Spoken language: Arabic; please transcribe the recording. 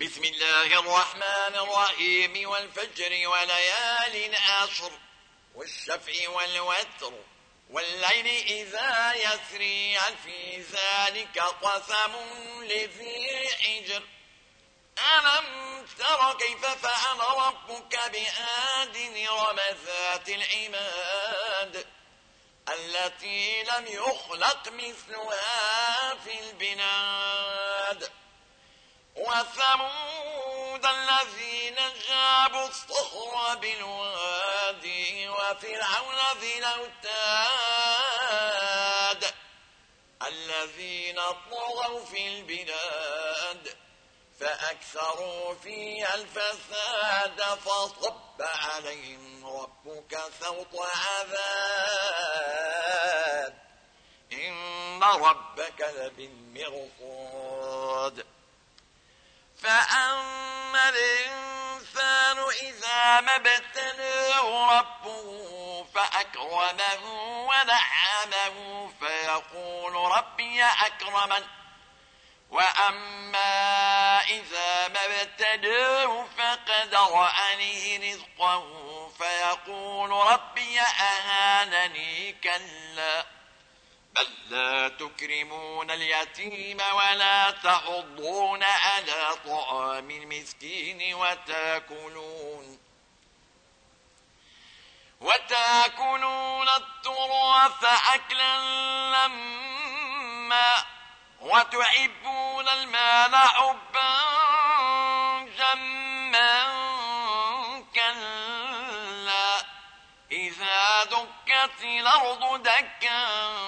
بسم الله الرحمن الرحيم والفجر وليال عشر والشفع والوتر والليل إذا يسري في ذلك قسم لذي حجر ألم تر كيف فعل ربك بآد رمزات العماد التي لم يخلق مثلها في البناد وثمود الذين جابوا الصخر بالوادي وفرعون ذي الأوتاد الذين طغوا في البلاد فأكثروا فيها الفساد فصب عليهم ربك سوط عذاب إن ربك لبالمرصاد فأما الإنسان إذا ما ابتلاه ربه فأكرمه ونعمه فيقول ربي أكرمن وأما إذا ما ابتلاه فقدر عليه رزقه فيقول ربي أهانني كلا بل لا تكرمون اليتيم ولا تحضون على طعام المسكين وتاكلون وتاكلون التراث أكلا لما وتحبون المال حبا جما كلا إذا دكت الأرض دكا